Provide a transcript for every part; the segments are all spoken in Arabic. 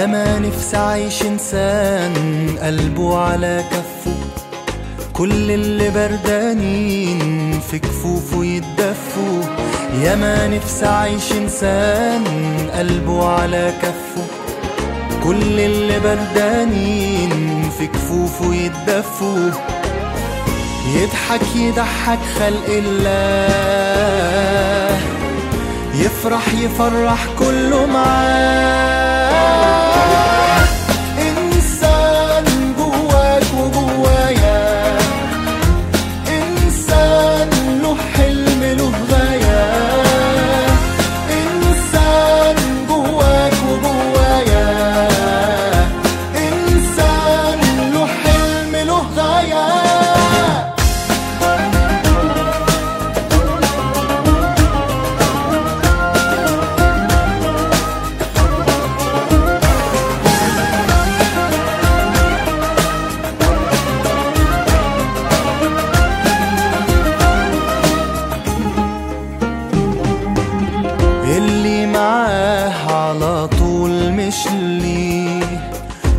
ما نفسي عايش إنسان قلبه على كفه. كل اللي بردانين في كفوفه يتدفوا. يا ما نفسي عايش إنسان قلبه على كفه. كل اللي بردانين في كفوفه يتدفوا. يضحك يضحك خلق الله. يفرح يفرح كله معاه. إنسان ليه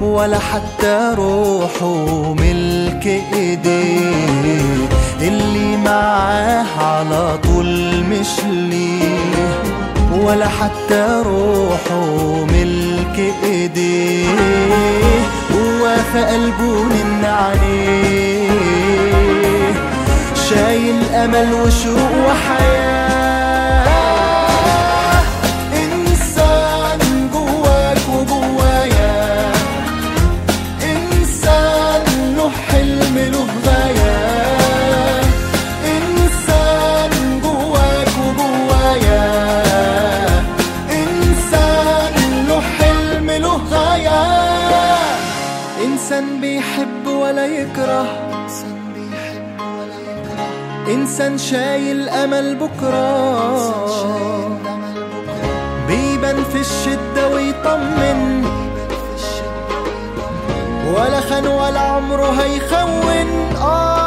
ولا حتى روحه ملك ايديه اللي معاه على طول مش ليه ولا حتى روحه ملك ايديه هو في قلبه من عليه شايل أمل وشوق وحياة. إنسان بيحب ولا يكره. إنسان بيحب ولا يكره انسان شايل أمل بكرة. بيبان في الشدة ويطمن. ولا خان ولا عمره هيخون. آه.